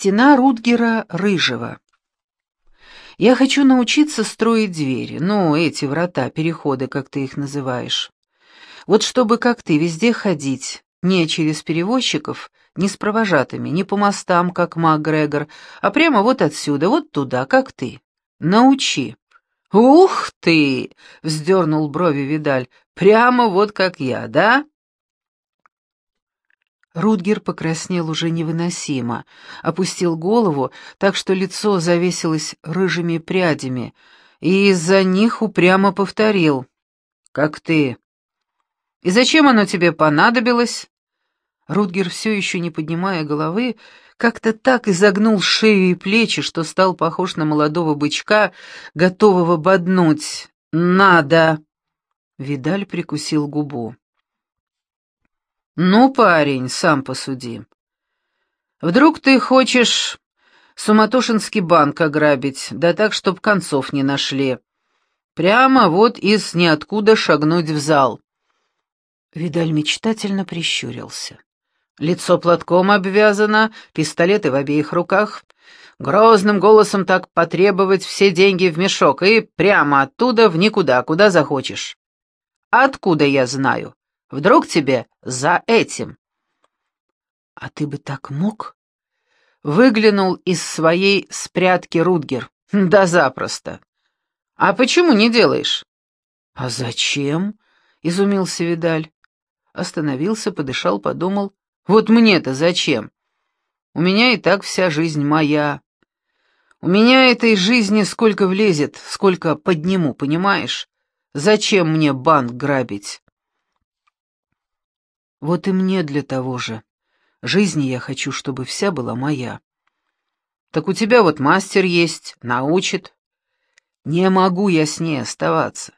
Стена Рутгера Рыжего. Я хочу научиться строить двери, ну, эти врата, переходы, как ты их называешь. Вот чтобы, как ты, везде ходить, не через перевозчиков, не с провожатыми, не по мостам, как МакГрегор, а прямо вот отсюда, вот туда, как ты. Научи. «Ух ты!» — вздернул брови Видаль. «Прямо вот как я, да?» Рутгер покраснел уже невыносимо, опустил голову, так что лицо завесилось рыжими прядями, и из-за них упрямо повторил. «Как ты?» «И зачем оно тебе понадобилось?» Рутгер, все еще не поднимая головы, как-то так изогнул шею и плечи, что стал похож на молодого бычка, готового боднуть. «Надо!» Видаль прикусил губу. «Ну, парень, сам посуди. Вдруг ты хочешь Суматошинский банк ограбить, да так, чтоб концов не нашли. Прямо вот из ниоткуда шагнуть в зал». Видаль мечтательно прищурился. Лицо платком обвязано, пистолеты в обеих руках. Грозным голосом так потребовать все деньги в мешок и прямо оттуда в никуда, куда захочешь. Откуда я знаю? Вдруг тебе за этим? А ты бы так мог? Выглянул из своей спрятки Рудгер. Да запросто. А почему не делаешь? А зачем? Изумился Видаль. Остановился, подышал, подумал. Вот мне-то зачем? У меня и так вся жизнь моя. У меня этой жизни сколько влезет, сколько подниму, понимаешь? Зачем мне банк грабить? Вот и мне для того же. Жизни я хочу, чтобы вся была моя. Так у тебя вот мастер есть, научит. Не могу я с ней оставаться.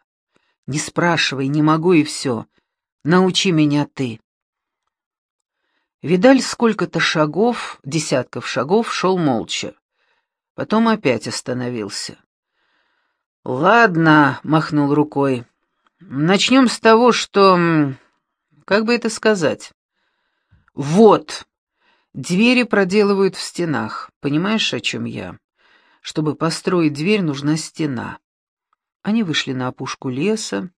Не спрашивай, не могу и все. Научи меня ты. Видаль сколько-то шагов, десятков шагов, шел молча. Потом опять остановился. «Ладно», — махнул рукой, — «начнем с того, что как бы это сказать? Вот. Двери проделывают в стенах. Понимаешь, о чем я? Чтобы построить дверь, нужна стена. Они вышли на опушку леса,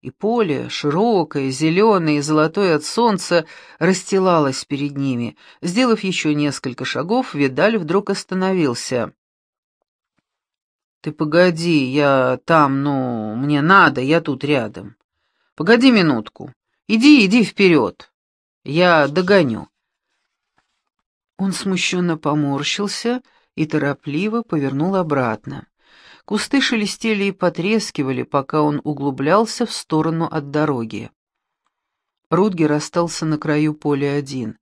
и поле, широкое, зеленое и золотое от солнца, расстилалось перед ними. Сделав еще несколько шагов, Видаль вдруг остановился. «Ты погоди, я там, ну, мне надо, я тут рядом. Погоди минутку. Иди, иди вперед. Я догоню». Он смущенно поморщился и торопливо повернул обратно. Кусты шелестели и потрескивали, пока он углублялся в сторону от дороги. Рутгер остался на краю поля один.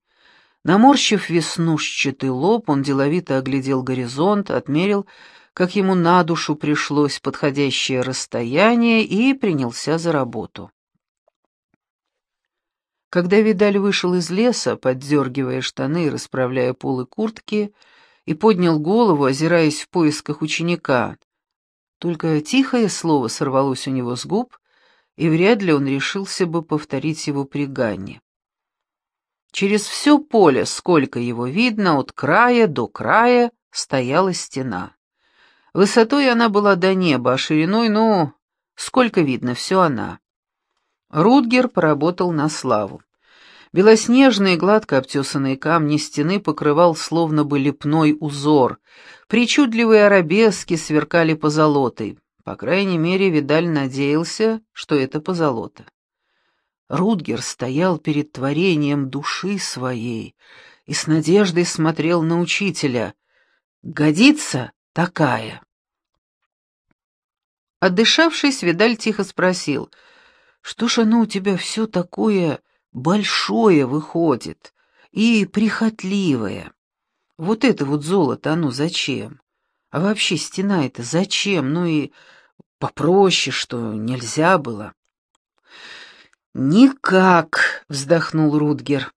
Наморщив веснушчатый лоб, он деловито оглядел горизонт, отмерил, как ему на душу пришлось подходящее расстояние, и принялся за работу. Когда Видаль вышел из леса, поддергивая штаны и расправляя полы куртки, и поднял голову, озираясь в поисках ученика, только тихое слово сорвалось у него с губ, и вряд ли он решился бы повторить его при Ганне. Через все поле, сколько его видно, от края до края, стояла стена. Высотой она была до неба, а шириной, ну, сколько видно, все она. Рутгер поработал на славу. Белоснежные гладко обтесанные камни стены покрывал словно бы лепной узор. Причудливые арабески сверкали позолотой. По крайней мере, Видаль надеялся, что это позолота. Рутгер стоял перед творением души своей и с надеждой смотрел на учителя. «Годится такая?» Отдышавшись, Видаль тихо спросил — что ж оно у тебя все такое большое выходит и прихотливое? Вот это вот золото, оно зачем? А вообще стена это зачем? Ну и попроще, что нельзя было. «Никак», — вздохнул Рутгер.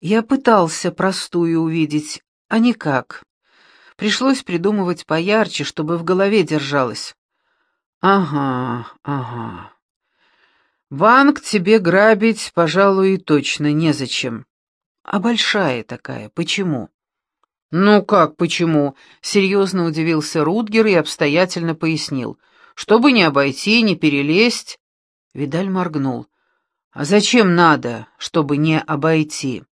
«Я пытался простую увидеть, а никак. Пришлось придумывать поярче, чтобы в голове держалось». «Ага, ага. Банк тебе грабить, пожалуй, точно незачем. А большая такая, почему? «Ну как, почему?» — серьезно удивился Рутгер и обстоятельно пояснил. «Чтобы не обойти, не перелезть...» Видаль моргнул. «А зачем надо, чтобы не обойти?»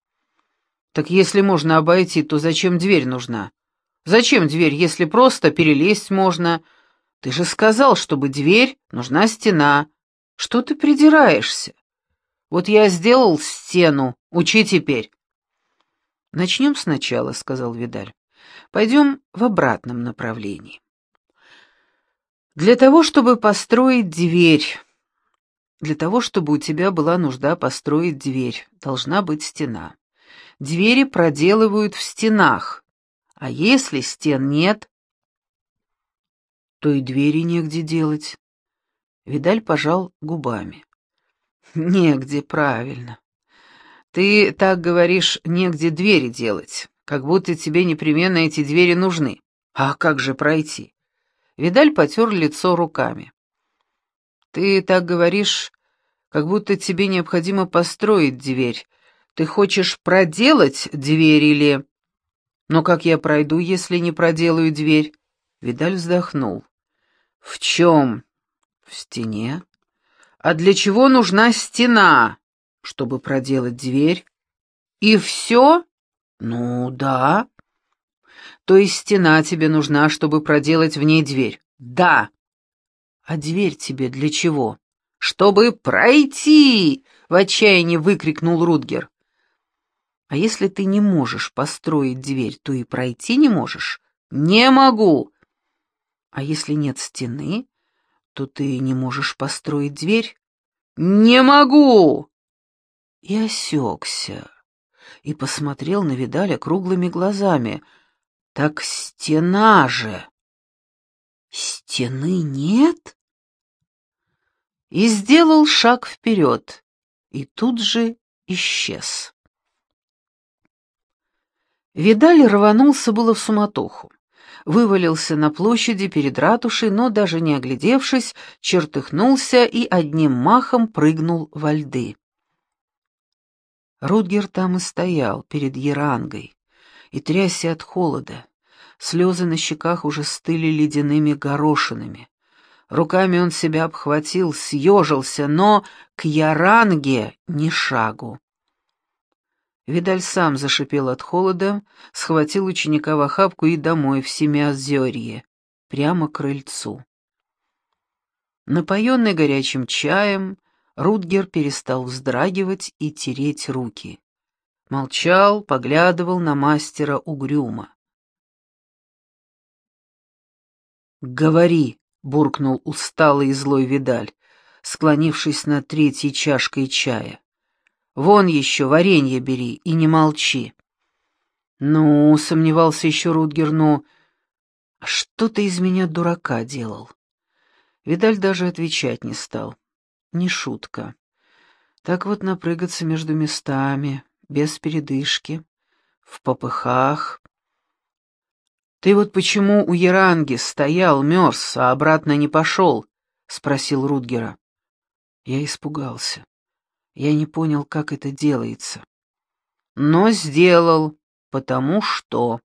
«Так если можно обойти, то зачем дверь нужна?» «Зачем дверь, если просто перелезть можно?» «Ты же сказал, чтобы дверь, нужна стена. Что ты придираешься?» «Вот я сделал стену, учи теперь». «Начнем сначала», — сказал Видаль. «Пойдем в обратном направлении. Для того, чтобы построить дверь, для того, чтобы у тебя была нужда построить дверь, должна быть стена. Двери проделывают в стенах, а если стен нет, то и двери негде делать». Видаль пожал губами. «Негде, правильно. Ты так говоришь, негде двери делать, как будто тебе непременно эти двери нужны. А как же пройти? Видаль потер лицо руками. Ты так говоришь, как будто тебе необходимо построить дверь. Ты хочешь проделать дверь или... Но как я пройду, если не проделаю дверь? Видаль вздохнул. В чем? В стене. А для чего нужна стена? чтобы проделать дверь. И все? Ну, да. То есть стена тебе нужна, чтобы проделать в ней дверь? Да. А дверь тебе для чего? Чтобы пройти! В отчаянии выкрикнул Рутгер. А если ты не можешь построить дверь, то и пройти не можешь? Не могу. А если нет стены, то ты не можешь построить дверь? Не могу и осекся, и посмотрел на Видаля круглыми глазами. «Так стена же!» «Стены нет?» И сделал шаг вперед, и тут же исчез. Видаль рванулся было в суматоху. Вывалился на площади перед ратушей, но, даже не оглядевшись, чертыхнулся и одним махом прыгнул во льды. Рутгер там и стоял, перед Ярангой, и трясся от холода. Слезы на щеках уже стыли ледяными горошинами. Руками он себя обхватил, съежился, но к Яранге ни шагу. Видаль сам зашипел от холода, схватил ученика в охапку и домой, в Семиозерье, прямо к крыльцу. Напоенный горячим чаем, Рутгер перестал вздрагивать и тереть руки. Молчал, поглядывал на мастера угрюма. «Говори!» — буркнул усталый и злой Видаль, склонившись над третьей чашкой чая. «Вон еще варенье бери и не молчи». «Ну, — сомневался еще Рутгер, — ну, что ты из меня дурака делал?» Видаль даже отвечать не стал. Не шутка. Так вот напрыгаться между местами, без передышки, в попыхах. «Ты вот почему у Яранги стоял, мерз, а обратно не пошел?» — спросил Рутгера. Я испугался. Я не понял, как это делается. Но сделал, потому что...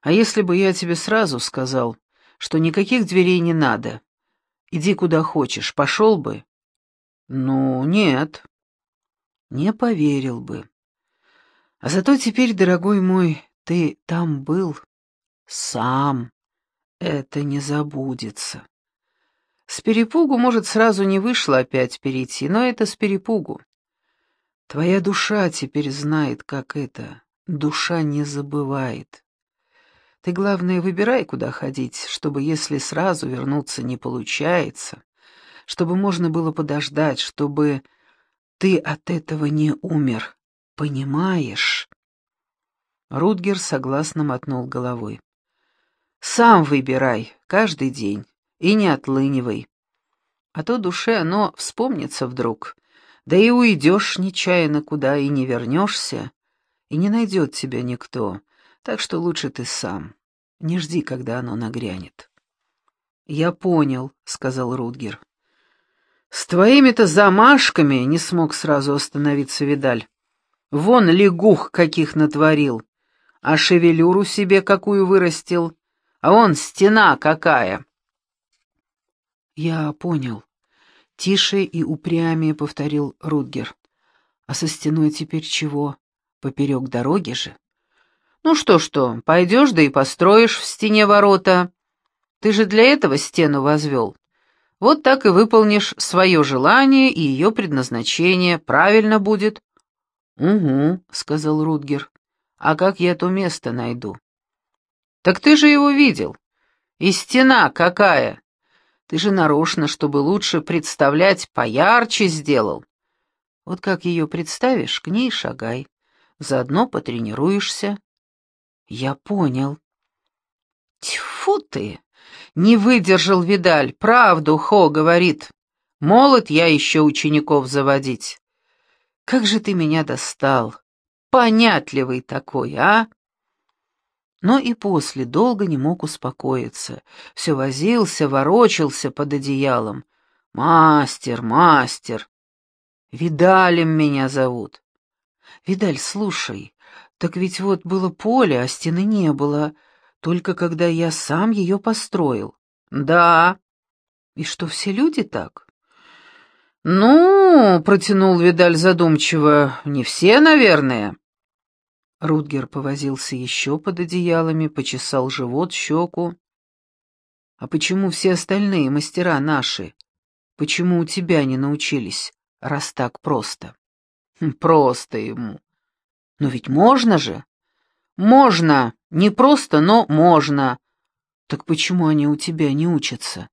А если бы я тебе сразу сказал, что никаких дверей не надо, Иди куда хочешь, пошел бы? Ну, нет. Не поверил бы. А зато теперь, дорогой мой, ты там был сам. Это не забудется. С перепугу, может, сразу не вышло опять перейти, но это с перепугу. Твоя душа теперь знает, как это. Душа не забывает. Ты, главное, выбирай, куда ходить, чтобы, если сразу вернуться не получается, чтобы можно было подождать, чтобы ты от этого не умер. Понимаешь?» Рутгер согласно мотнул головой. «Сам выбирай, каждый день, и не отлынивай. А то душе оно вспомнится вдруг, да и уйдешь нечаянно куда и не вернешься, и не найдет тебя никто, так что лучше ты сам. Не жди, когда оно нагрянет. «Я понял», — сказал Рутгер. «С твоими-то замашками не смог сразу остановиться Видаль. Вон лягух каких натворил. А шевелюру себе какую вырастил? А он стена какая!» «Я понял», — тише и упрямее повторил Рутгер. «А со стеной теперь чего? Поперек дороги же?» «Ну что-что, пойдешь да и построишь в стене ворота. Ты же для этого стену возвел. Вот так и выполнишь свое желание и ее предназначение. Правильно будет». «Угу», — сказал Рутгер. «А как я то место найду?» «Так ты же его видел. И стена какая! Ты же нарочно, чтобы лучше представлять, поярче сделал. Вот как ее представишь, к ней шагай. Заодно потренируешься». «Я понял». «Тьфу ты!» — не выдержал Видаль. «Правду, Хо, говорит. Молод я еще учеников заводить. Как же ты меня достал! Понятливый такой, а!» Но и после долго не мог успокоиться. Все возился, ворочался под одеялом. «Мастер, мастер! Видалем меня зовут!» «Видаль, слушай, так ведь вот было поле, а стены не было, только когда я сам ее построил». «Да». «И что, все люди так?» «Ну, — протянул Видаль задумчиво, — не все, наверное». Рутгер повозился еще под одеялами, почесал живот, щеку. «А почему все остальные мастера наши? Почему у тебя не научились, раз так просто?» «Хм, «Просто ему. Но ведь можно же?» «Можно. Не просто, но можно». «Так почему они у тебя не учатся?»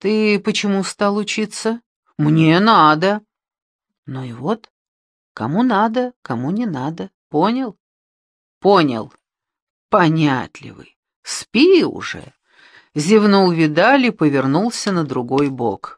«Ты почему стал учиться?» «Мне надо». «Ну и вот, кому надо, кому не надо. Понял? Понял. Понятливый. Спи уже. Зевнул Видаль и повернулся на другой бок.